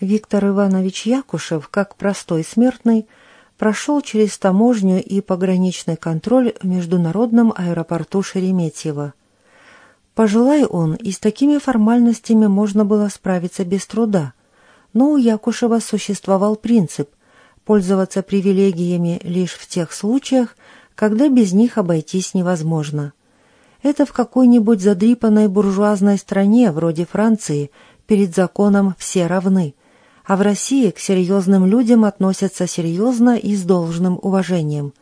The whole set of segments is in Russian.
Виктор Иванович Якушев, как простой смертный, прошел через таможню и пограничный контроль в международном аэропорту Шереметьево. Пожелай он, и с такими формальностями можно было справиться без труда. Но у Якушева существовал принцип пользоваться привилегиями лишь в тех случаях, когда без них обойтись невозможно. Это в какой-нибудь задрипанной буржуазной стране, вроде Франции, перед законом все равны – а в России к серьезным людям относятся серьезно и с должным уважением.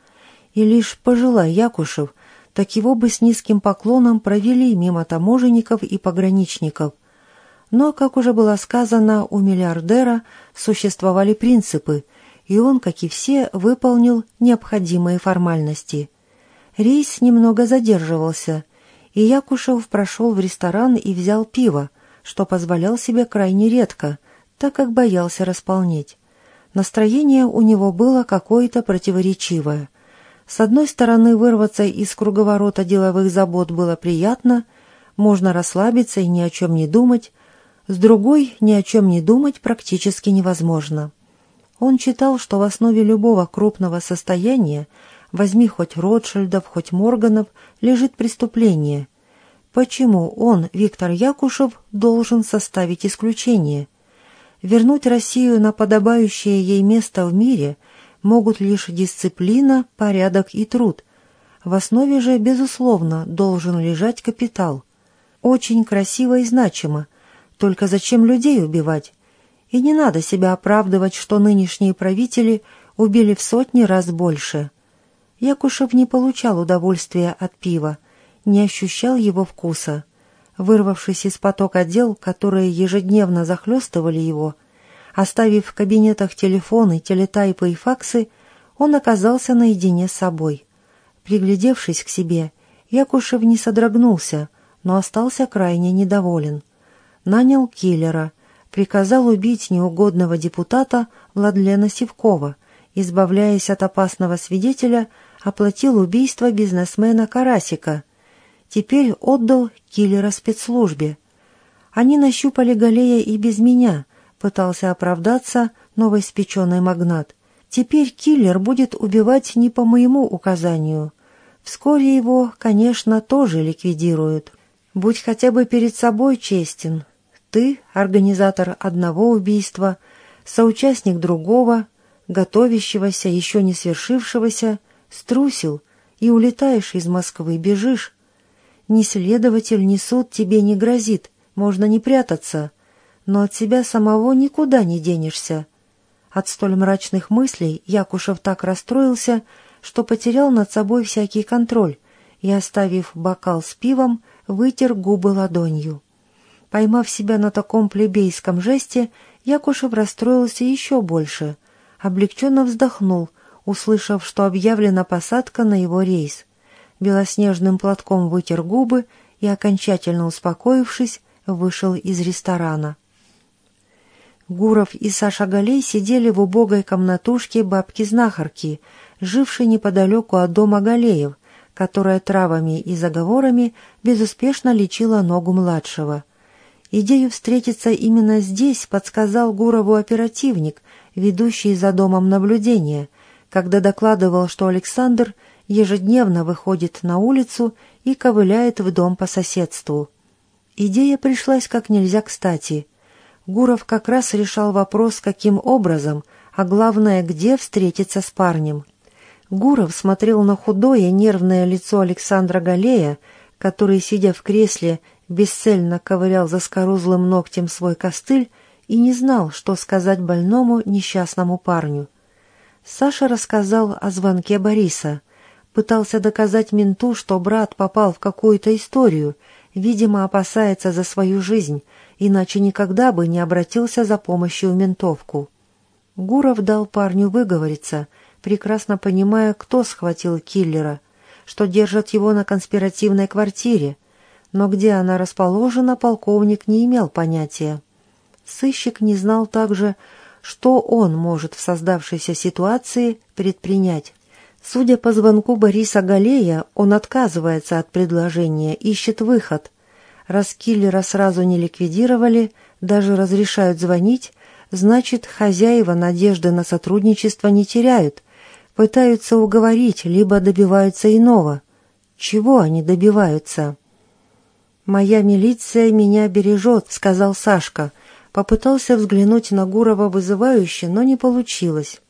И лишь пожелай Якушев, так его бы с низким поклоном провели мимо таможенников и пограничников. Но, как уже было сказано, у миллиардера существовали принципы, и он, как и все, выполнил необходимые формальности. Рейс немного задерживался, и Якушев прошел в ресторан и взял пиво, что позволял себе крайне редко – так как боялся располнеть. Настроение у него было какое-то противоречивое. С одной стороны, вырваться из круговорота деловых забот было приятно, можно расслабиться и ни о чем не думать, с другой, ни о чем не думать практически невозможно. Он читал, что в основе любого крупного состояния, возьми хоть Ротшильдов, хоть Морганов, лежит преступление. Почему он, Виктор Якушев, должен составить исключение – Вернуть Россию на подобающее ей место в мире могут лишь дисциплина, порядок и труд. В основе же, безусловно, должен лежать капитал. Очень красиво и значимо. Только зачем людей убивать? И не надо себя оправдывать, что нынешние правители убили в сотни раз больше. Якушев не получал удовольствия от пива, не ощущал его вкуса. Вырвавшись из потока дел, которые ежедневно захлестывали его, оставив в кабинетах телефоны, телетайпы и факсы, он оказался наедине с собой. Приглядевшись к себе, Якушев не содрогнулся, но остался крайне недоволен. Нанял киллера, приказал убить неугодного депутата Владлена Сивкова, избавляясь от опасного свидетеля, оплатил убийство бизнесмена Карасика – Теперь отдал киллера спецслужбе. Они нащупали Галея и без меня, пытался оправдаться новоиспеченный магнат. Теперь киллер будет убивать не по моему указанию. Вскоре его, конечно, тоже ликвидируют. Будь хотя бы перед собой честен. Ты — организатор одного убийства, соучастник другого, готовящегося, еще не свершившегося, струсил и улетаешь из Москвы, бежишь, ни следователь, ни суд тебе не грозит, можно не прятаться, но от себя самого никуда не денешься. От столь мрачных мыслей Якушев так расстроился, что потерял над собой всякий контроль и, оставив бокал с пивом, вытер губы ладонью. Поймав себя на таком плебейском жесте, Якушев расстроился еще больше, облегченно вздохнул, услышав, что объявлена посадка на его рейс белоснежным платком вытер губы и, окончательно успокоившись, вышел из ресторана. Гуров и Саша Галей сидели в убогой комнатушке бабки-знахарки, жившей неподалеку от дома Галеев, которая травами и заговорами безуспешно лечила ногу младшего. Идею встретиться именно здесь подсказал Гурову оперативник, ведущий за домом наблюдения, когда докладывал, что Александр ежедневно выходит на улицу и ковыляет в дом по соседству. Идея пришлась как нельзя кстати. Гуров как раз решал вопрос, каким образом, а главное, где встретиться с парнем. Гуров смотрел на худое, нервное лицо Александра Галея, который, сидя в кресле, бесцельно ковырял за скорузлым ногтем свой костыль и не знал, что сказать больному несчастному парню. Саша рассказал о звонке Бориса пытался доказать менту, что брат попал в какую-то историю, видимо, опасается за свою жизнь, иначе никогда бы не обратился за помощью в ментовку. Гуров дал парню выговориться, прекрасно понимая, кто схватил киллера, что держат его на конспиративной квартире, но где она расположена, полковник не имел понятия. Сыщик не знал также, что он может в создавшейся ситуации предпринять. Судя по звонку Бориса Галея, он отказывается от предложения, ищет выход. Раз киллера сразу не ликвидировали, даже разрешают звонить, значит, хозяева надежды на сотрудничество не теряют, пытаются уговорить, либо добиваются иного. Чего они добиваются? «Моя милиция меня бережет», — сказал Сашка. Попытался взглянуть на Гурова вызывающе, но не получилось.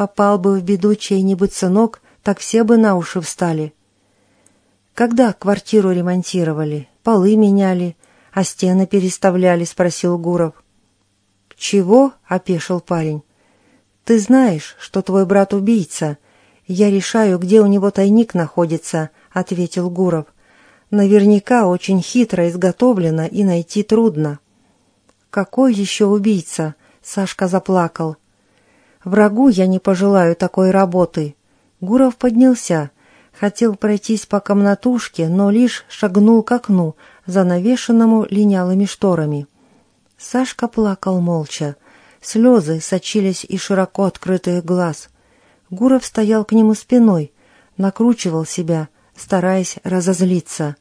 Попал бы в беду чей-нибудь сынок, так все бы на уши встали. Когда квартиру ремонтировали, полы меняли, а стены переставляли, спросил Гуров. Чего? опешил парень. Ты знаешь, что твой брат убийца. Я решаю, где у него тайник находится, ответил Гуров. Наверняка очень хитро изготовлено и найти трудно. Какой еще убийца? Сашка заплакал. Врагу я не пожелаю такой работы. Гуров поднялся, хотел пройтись по комнатушке, но лишь шагнул к окну, занавешенному линялыми шторами. Сашка плакал молча. Слезы сочились из широко открытых глаз. Гуров стоял к нему спиной, накручивал себя, стараясь разозлиться.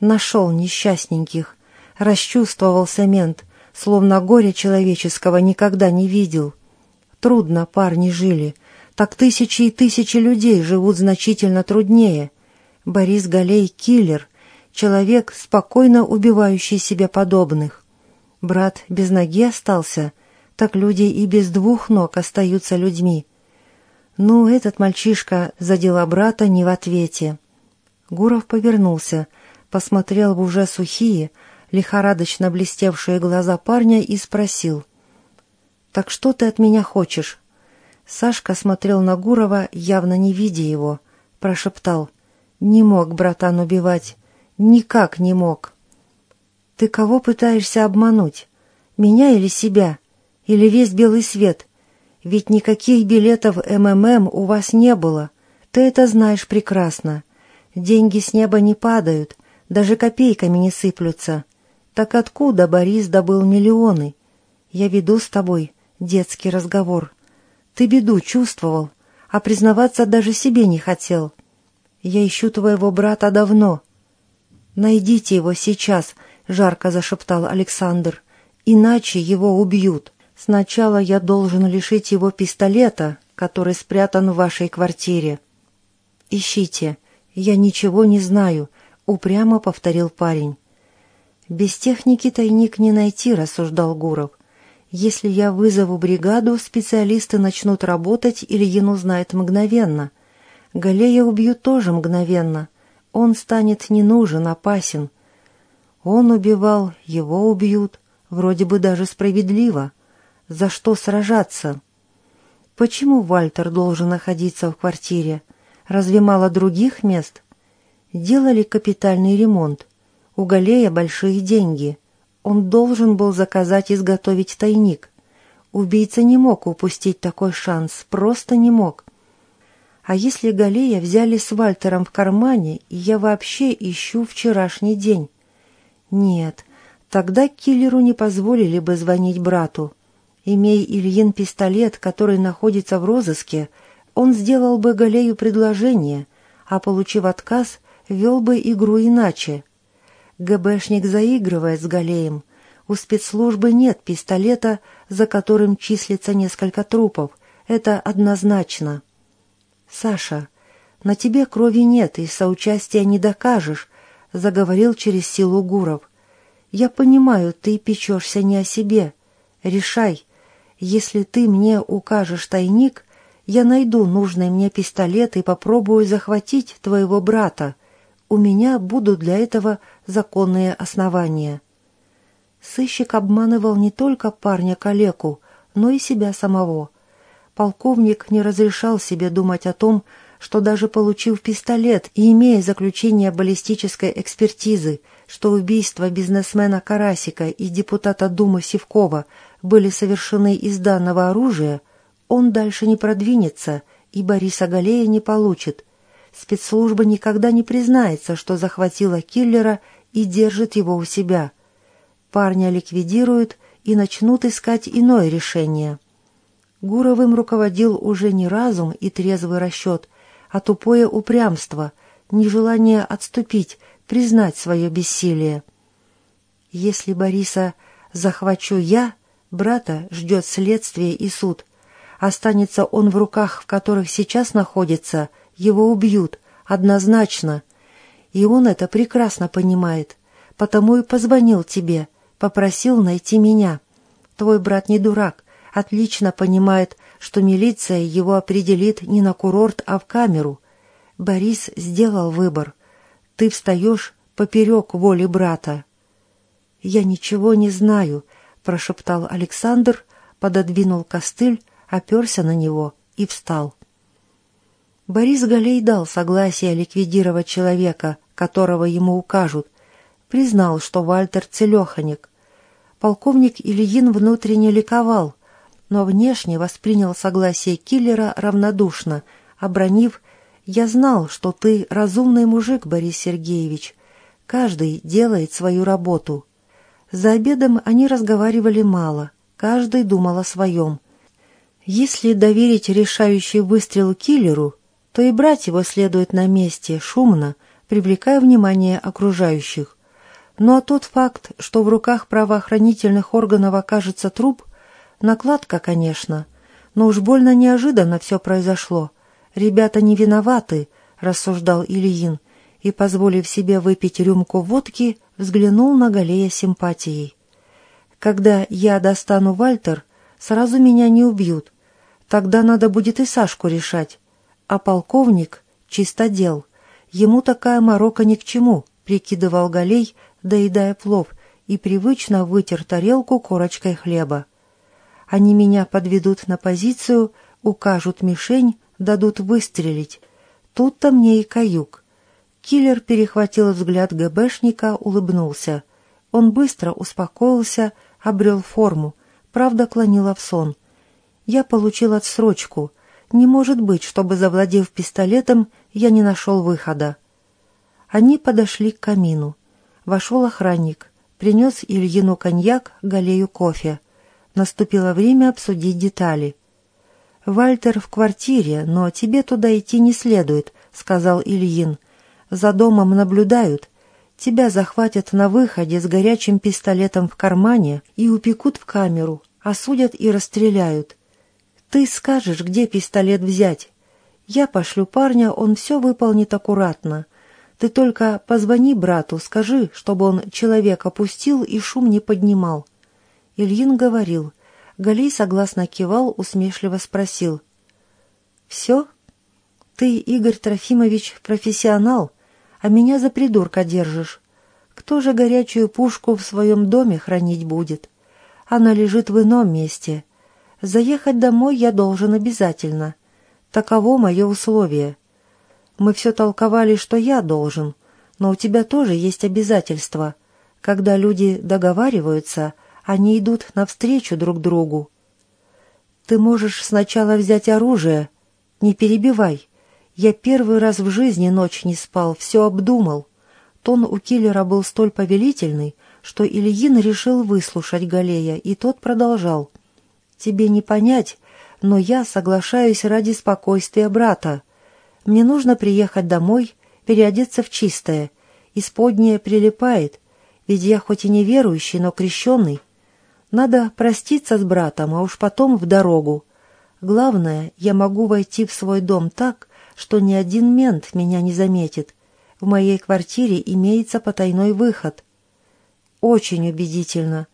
Нашел несчастненьких, расчувствовался мент, словно горя человеческого никогда не видел. Трудно парни жили, так тысячи и тысячи людей живут значительно труднее. Борис Галей — киллер, человек, спокойно убивающий себе подобных. Брат без ноги остался, так люди и без двух ног остаются людьми. Ну, этот мальчишка за дела брата не в ответе. Гуров повернулся, посмотрел в уже сухие, лихорадочно блестевшие глаза парня и спросил. «Так что ты от меня хочешь?» Сашка смотрел на Гурова, явно не видя его, прошептал. «Не мог братан убивать. Никак не мог». «Ты кого пытаешься обмануть? Меня или себя? Или весь белый свет? Ведь никаких билетов МММ у вас не было. Ты это знаешь прекрасно. Деньги с неба не падают, даже копейками не сыплются. Так откуда Борис добыл миллионы? Я веду с тобой детский разговор. Ты беду чувствовал, а признаваться даже себе не хотел. Я ищу твоего брата давно. Найдите его сейчас, — жарко зашептал Александр. «Иначе его убьют. Сначала я должен лишить его пистолета, который спрятан в вашей квартире». «Ищите. Я ничего не знаю», — упрямо повторил парень. «Без техники тайник не найти», — рассуждал Гуров. «Если я вызову бригаду, специалисты начнут работать, Ильин узнает мгновенно. Галея убьют тоже мгновенно. Он станет не нужен, опасен. Он убивал, его убьют, вроде бы даже справедливо. За что сражаться? Почему Вальтер должен находиться в квартире? Разве мало других мест? Делали капитальный ремонт. У Галея большие деньги. Он должен был заказать изготовить тайник. Убийца не мог упустить такой шанс, просто не мог. А если Галея взяли с Вальтером в кармане, я вообще ищу вчерашний день? Нет, тогда киллеру не позволили бы звонить брату. Имей Ильин пистолет, который находится в розыске, он сделал бы Галею предложение, а, получив отказ, вел бы игру иначе. ГБшник заигрывает с Галеем. У спецслужбы нет пистолета, за которым числится несколько трупов. Это однозначно. «Саша, на тебе крови нет, и соучастия не докажешь заговорил через силу Гуров. «Я понимаю, ты печешься не о себе. Решай. Если ты мне укажешь тайник, я найду нужный мне пистолет и попробую захватить твоего брата. У меня будут для этого законные основания». Сыщик обманывал не только парня-калеку, но и себя самого. Полковник не разрешал себе думать о том, что даже получив пистолет и имея заключение баллистической экспертизы, что убийства бизнесмена Карасика и депутата Думы Севкова были совершены из данного оружия, он дальше не продвинется и Бориса Галея не получит. Спецслужба никогда не признается, что захватила киллера и держит его у себя. Парня ликвидируют и начнут искать иное решение. Гуровым руководил уже не разум и трезвый расчет, а тупое упрямство, нежелание отступить, признать свое бессилие. Если Бориса захвачу я, Брата ждет следствие и суд. Останется он в руках, в которых сейчас находится, его убьют, однозначно. И он это прекрасно понимает. Потому и позвонил тебе, попросил найти меня. Твой брат не дурак, отлично понимает, что милиция его определит не на курорт, а в камеру. Борис сделал выбор. Ты встаешь поперек воли брата. «Я ничего не знаю», — прошептал Александр, пододвинул костыль, оперся на него и встал. Борис Галей дал согласие ликвидировать человека, которого ему укажут, признал, что Вальтер целеханик. Полковник Ильин внутренне ликовал, но внешне воспринял согласие киллера равнодушно, обронив «Я знал, что ты разумный мужик, Борис Сергеевич. Каждый делает свою работу». За обедом они разговаривали мало, каждый думал о своем. Если доверить решающий выстрел киллеру, то и брать его следует на месте, шумно, привлекая внимание окружающих. Ну а тот факт, что в руках правоохранительных органов окажется труп, накладка, конечно, но уж больно неожиданно все произошло. Ребята не виноваты, рассуждал Ильин, и, позволив себе выпить рюмку водки, взглянул на Галея симпатией. «Когда я достану Вальтер, сразу меня не убьют. Тогда надо будет и Сашку решать. А полковник — чистодел. Ему такая морока ни к чему», — прикидывал Галей, доедая плов, и привычно вытер тарелку корочкой хлеба. «Они меня подведут на позицию, укажут мишень, дадут выстрелить. Тут-то мне и каюк. Киллер перехватил взгляд ГБшника, улыбнулся. Он быстро успокоился, обрел форму, правда клонила в сон. Я получил отсрочку. Не может быть, чтобы, завладев пистолетом, я не нашел выхода. Они подошли к камину. Вошел охранник, принес Ильину коньяк, Галею кофе. Наступило время обсудить детали. «Вальтер в квартире, но тебе туда идти не следует», — сказал Ильин. За домом наблюдают. Тебя захватят на выходе с горячим пистолетом в кармане и упекут в камеру, осудят и расстреляют. Ты скажешь, где пистолет взять. Я пошлю парня, он все выполнит аккуратно. Ты только позвони брату, скажи, чтобы он человека пустил и шум не поднимал. Ильин говорил. Галей согласно кивал, усмешливо спросил. «Все? Ты, Игорь Трофимович, профессионал а меня за придурка держишь. Кто же горячую пушку в своем доме хранить будет? Она лежит в ином месте. Заехать домой я должен обязательно. Таково мое условие. Мы все толковали, что я должен, но у тебя тоже есть обязательства. Когда люди договариваются, они идут навстречу друг другу. Ты можешь сначала взять оружие. Не перебивай. Я первый раз в жизни ночь не спал, все обдумал. Тон у киллера был столь повелительный, что Ильин решил выслушать Галея, и тот продолжал. «Тебе не понять, но я соглашаюсь ради спокойствия брата. Мне нужно приехать домой, переодеться в чистое. Исподнее прилипает, ведь я хоть и не верующий, но крещенный. Надо проститься с братом, а уж потом в дорогу. Главное, я могу войти в свой дом так, что ни один мент меня не заметит. В моей квартире имеется потайной выход. Очень убедительно.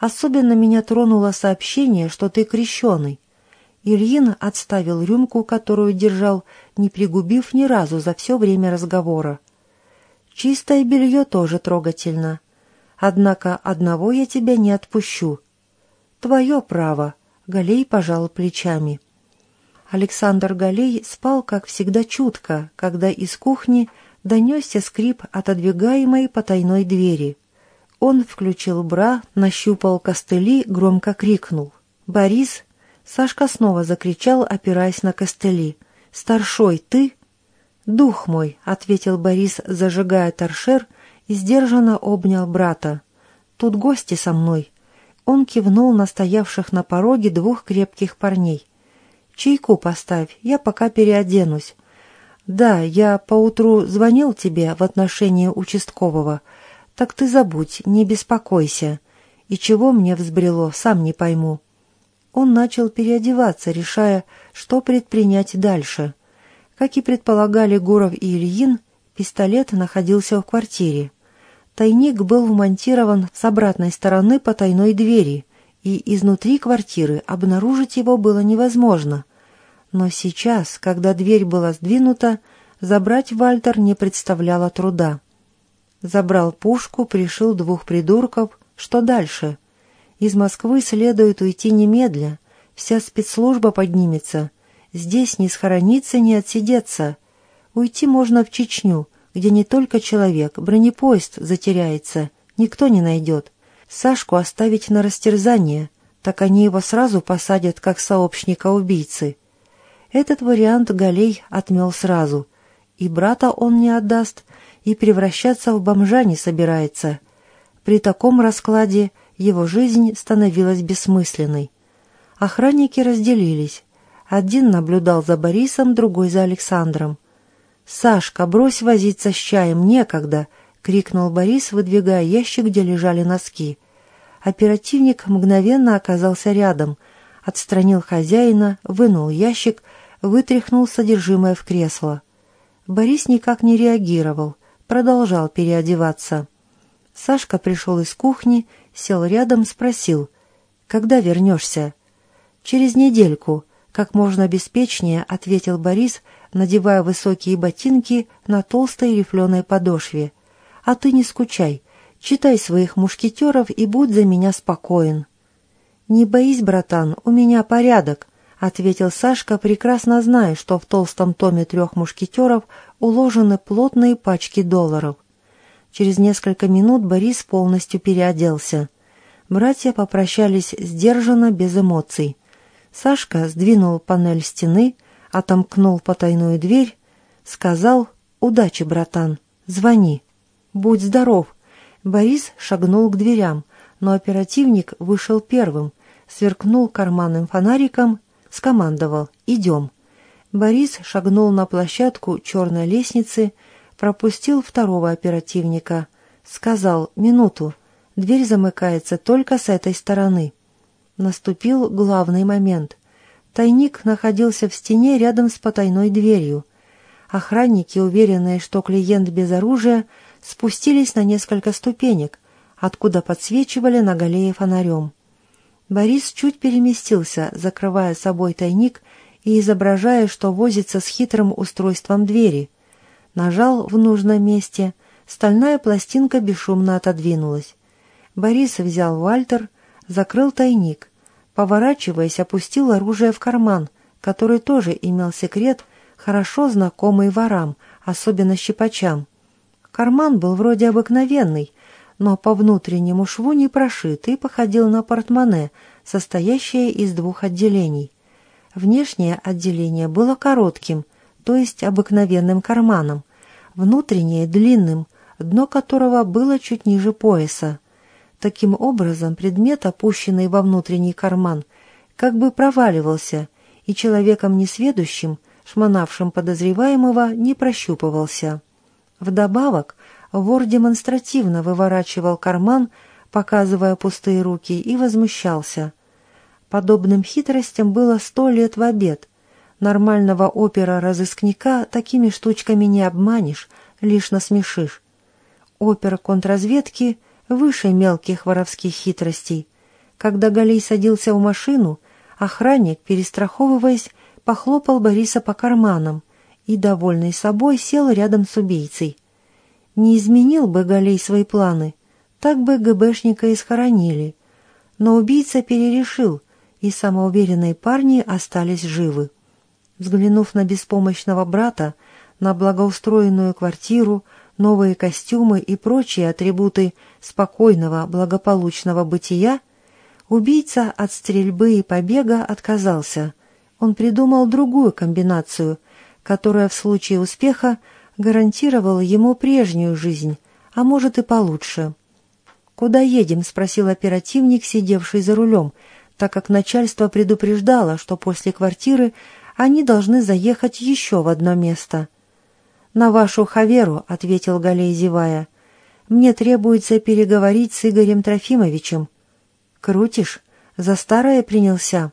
Особенно меня тронуло сообщение, что ты крещеный. Ильин отставил рюмку, которую держал, не пригубив ни разу за все время разговора. Чистое белье тоже трогательно. Однако одного я тебя не отпущу. Твое право, — Галей пожал плечами. — Александр Галей спал, как всегда, чутко, когда из кухни донесся скрип отодвигаемой потайной двери. Он включил бра, нащупал костыли, громко крикнул. «Борис!» Сашка снова закричал, опираясь на костыли. «Старшой, ты?» «Дух мой!» — ответил Борис, зажигая торшер, и сдержанно обнял брата. «Тут гости со мной». Он кивнул на стоявших на пороге двух крепких парней. Чайку поставь, я пока переоденусь. Да, я поутру звонил тебе в отношении участкового. Так ты забудь, не беспокойся. И чего мне взбрело, сам не пойму. Он начал переодеваться, решая, что предпринять дальше. Как и предполагали Гуров и Ильин, пистолет находился в квартире. Тайник был вмонтирован с обратной стороны потайной двери, и изнутри квартиры обнаружить его было невозможно. Но сейчас, когда дверь была сдвинута, забрать Вальтер не представляло труда. Забрал пушку, пришил двух придурков. Что дальше? Из Москвы следует уйти немедля. Вся спецслужба поднимется. Здесь не схорониться, не отсидеться. Уйти можно в Чечню, где не только человек, бронепоезд затеряется, никто не найдет. Сашку оставить на растерзание, так они его сразу посадят как сообщника убийцы. Этот вариант Галей отмел сразу. И брата он не отдаст, и превращаться в бомжа не собирается. При таком раскладе его жизнь становилась бессмысленной. Охранники разделились. Один наблюдал за Борисом, другой за Александром. «Сашка, брось возиться с чаем, некогда!» — крикнул Борис, выдвигая ящик, где лежали носки. Оперативник мгновенно оказался рядом, отстранил хозяина, вынул ящик, вытряхнул содержимое в кресло. Борис никак не реагировал — продолжал переодеваться. Сашка пришел из кухни, сел рядом, спросил, «Когда вернешься?» «Через недельку», — как можно беспечнее ответил Борис, надевая высокие ботинки на толстой рифленой подошве. «А ты не скучай, читай своих мушкетеров и будь за меня спокоен». «Не боись, братан, у меня порядок», — ответил Сашка, прекрасно зная, что в толстом томе трех мушкетеров уложены плотные пачки долларов. Через несколько минут Борис полностью переоделся. Братья попрощались сдержанно, без эмоций. Сашка сдвинул панель стены, отомкнул потайную дверь, сказал «Удачи, братан, звони». «Будь здоров». Борис шагнул к дверям, но оперативник вышел первым, сверкнул карманным фонариком, скомандовал «Идем». Борис шагнул на площадку черной лестницы, пропустил второго оперативника. Сказал «Минуту, дверь замыкается только с этой стороны». Наступил главный момент. Тайник находился в стене рядом с потайной дверью. Охранники, уверенные, что клиент без оружия, спустились на несколько ступенек, откуда подсвечивали на галее фонарем. Борис чуть переместился, закрывая собой тайник и изображая, что возится с хитрым устройством двери. Нажал в нужном месте, стальная пластинка бесшумно отодвинулась. Борис взял Вальтер, закрыл тайник. Поворачиваясь, опустил оружие в карман, который тоже имел секрет, хорошо знакомый ворам, особенно щипачам. Карман был вроде обыкновенный, но по внутреннему шву не прошит и походил на портмоне, состоящее из двух отделений. Внешнее отделение было коротким, то есть обыкновенным карманом, внутреннее — длинным, дно которого было чуть ниже пояса. Таким образом, предмет, опущенный во внутренний карман, как бы проваливался, и человеком несведущим, шмонавшим подозреваемого, не прощупывался. Вдобавок, вор демонстративно выворачивал карман, показывая пустые руки, и возмущался. Подобным хитростям было сто лет в обед. Нормального опера-разыскника такими штучками не обманешь, лишь насмешишь. Опера контрразведки выше мелких воровских хитростей. Когда Галей садился в машину, охранник, перестраховываясь, похлопал Бориса по карманам и, довольный собой, сел рядом с убийцей. Не изменил бы Галей свои планы, так бы ГБшника и схоронили. Но убийца перерешил, и самоуверенные парни остались живы. Взглянув на беспомощного брата, на благоустроенную квартиру, новые костюмы и прочие атрибуты спокойного, благополучного бытия, убийца от стрельбы и побега отказался. Он придумал другую комбинацию, которая в случае успеха гарантировала ему прежнюю жизнь, а может и получше. «Куда едем?» — спросил оперативник, сидевший за рулем — так как начальство предупреждало, что после квартиры они должны заехать еще в одно место. «На вашу хаверу», — ответил Галей, зевая. «Мне требуется переговорить с Игорем Трофимовичем». «Крутишь? За старое принялся?»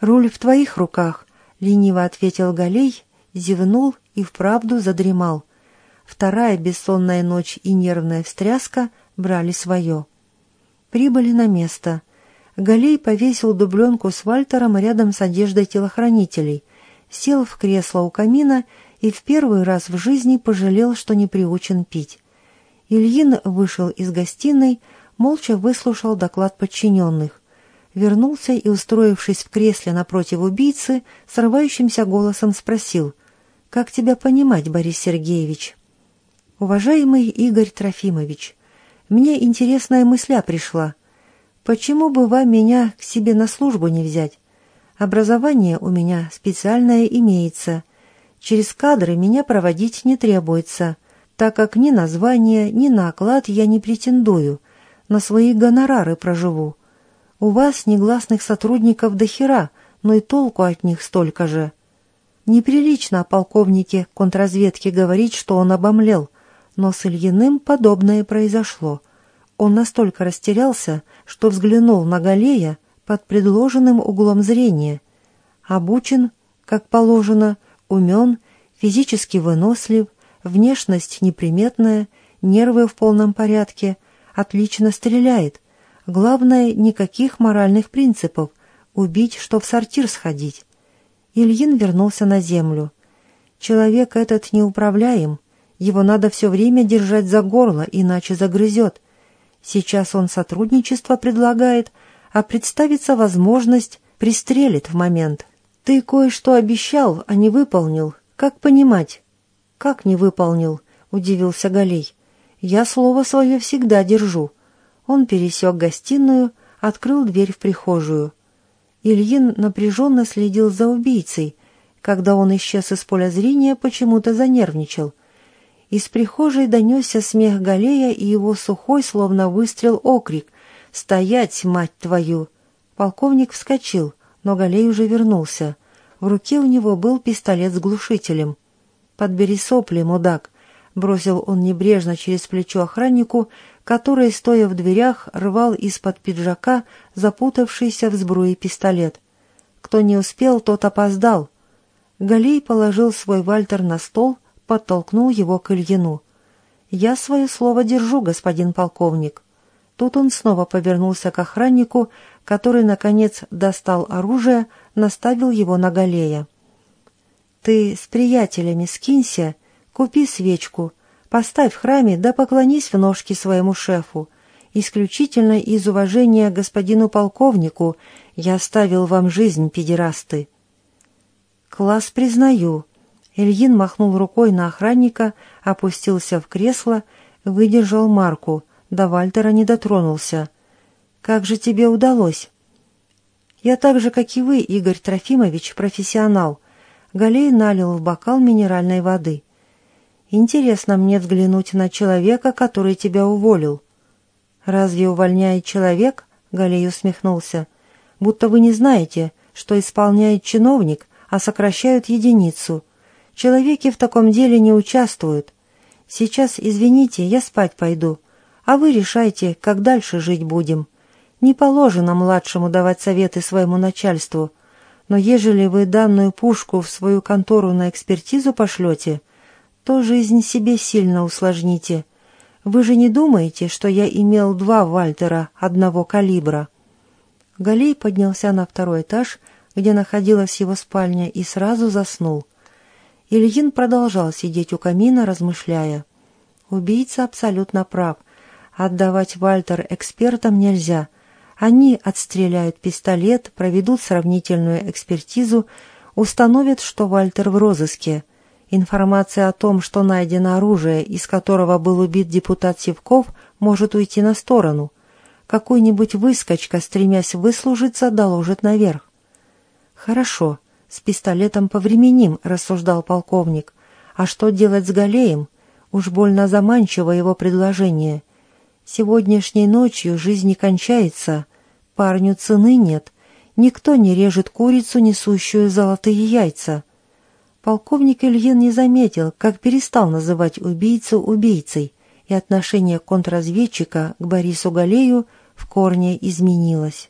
«Руль в твоих руках», — лениво ответил Галей, зевнул и вправду задремал. Вторая бессонная ночь и нервная встряска брали свое. Прибыли на место. Галей повесил дубленку с Вальтером рядом с одеждой телохранителей, сел в кресло у камина и в первый раз в жизни пожалел, что не приучен пить. Ильин вышел из гостиной, молча выслушал доклад подчиненных. Вернулся и, устроившись в кресле напротив убийцы, срывающимся голосом спросил, «Как тебя понимать, Борис Сергеевич?» «Уважаемый Игорь Трофимович, мне интересная мысля пришла. Почему бы вам меня к себе на службу не взять? Образование у меня специальное имеется. Через кадры меня проводить не требуется, так как ни на звание, ни на оклад я не претендую, на свои гонорары проживу. У вас негласных сотрудников до хера, но и толку от них столько же. Неприлично о полковнике контрразведки говорить, что он обомлел, но с Ильиным подобное произошло. Он настолько растерялся, что взглянул на Галея под предложенным углом зрения. Обучен, как положено, умен, физически вынослив, внешность неприметная, нервы в полном порядке, отлично стреляет. Главное, никаких моральных принципов, убить, что в сортир сходить. Ильин вернулся на землю. Человек этот неуправляем, его надо все время держать за горло, иначе загрызет. Сейчас он сотрудничество предлагает, а представится возможность, пристрелит в момент. Ты кое-что обещал, а не выполнил. Как понимать? Как не выполнил? Удивился Галей. Я слово свое всегда держу. Он пересек гостиную, открыл дверь в прихожую. Ильин напряженно следил за убийцей. Когда он исчез из поля зрения, почему-то занервничал — из прихожей донесся смех Галея и его сухой, словно выстрел, окрик. «Стоять, мать твою!» Полковник вскочил, но Галей уже вернулся. В руке у него был пистолет с глушителем. «Подбери сопли, мудак!» — бросил он небрежно через плечо охраннику, который, стоя в дверях, рвал из-под пиджака запутавшийся в сбруе пистолет. Кто не успел, тот опоздал. Галей положил свой вальтер на стол подтолкнул его к Ильину. «Я свое слово держу, господин полковник». Тут он снова повернулся к охраннику, который, наконец, достал оружие, наставил его на Галея. «Ты с приятелями скинься, купи свечку, поставь в храме да поклонись в ножки своему шефу. Исключительно из уважения господину полковнику я оставил вам жизнь, педерасты». «Класс признаю», Ильин махнул рукой на охранника, опустился в кресло, выдержал марку, до Вальтера не дотронулся. «Как же тебе удалось?» «Я так же, как и вы, Игорь Трофимович, профессионал». Галей налил в бокал минеральной воды. «Интересно мне взглянуть на человека, который тебя уволил». «Разве увольняет человек?» — Галей усмехнулся. «Будто вы не знаете, что исполняет чиновник, а сокращают единицу». Человеки в таком деле не участвуют. Сейчас, извините, я спать пойду, а вы решайте, как дальше жить будем. Не положено младшему давать советы своему начальству, но ежели вы данную пушку в свою контору на экспертизу пошлете, то жизнь себе сильно усложните. Вы же не думаете, что я имел два Вальтера одного калибра?» Галей поднялся на второй этаж, где находилась его спальня, и сразу заснул. Ильин продолжал сидеть у камина, размышляя. Убийца абсолютно прав. Отдавать Вальтер экспертам нельзя. Они отстреляют пистолет, проведут сравнительную экспертизу, установят, что Вальтер в розыске. Информация о том, что найдено оружие, из которого был убит депутат Севков, может уйти на сторону. Какой-нибудь выскочка, стремясь выслужиться, доложит наверх. Хорошо. «С пистолетом повременим», — рассуждал полковник. «А что делать с Галеем? Уж больно заманчиво его предложение. Сегодняшней ночью жизнь не кончается. Парню цены нет. Никто не режет курицу, несущую золотые яйца». Полковник Ильин не заметил, как перестал называть убийцу убийцей, и отношение контрразведчика к Борису Галею в корне изменилась.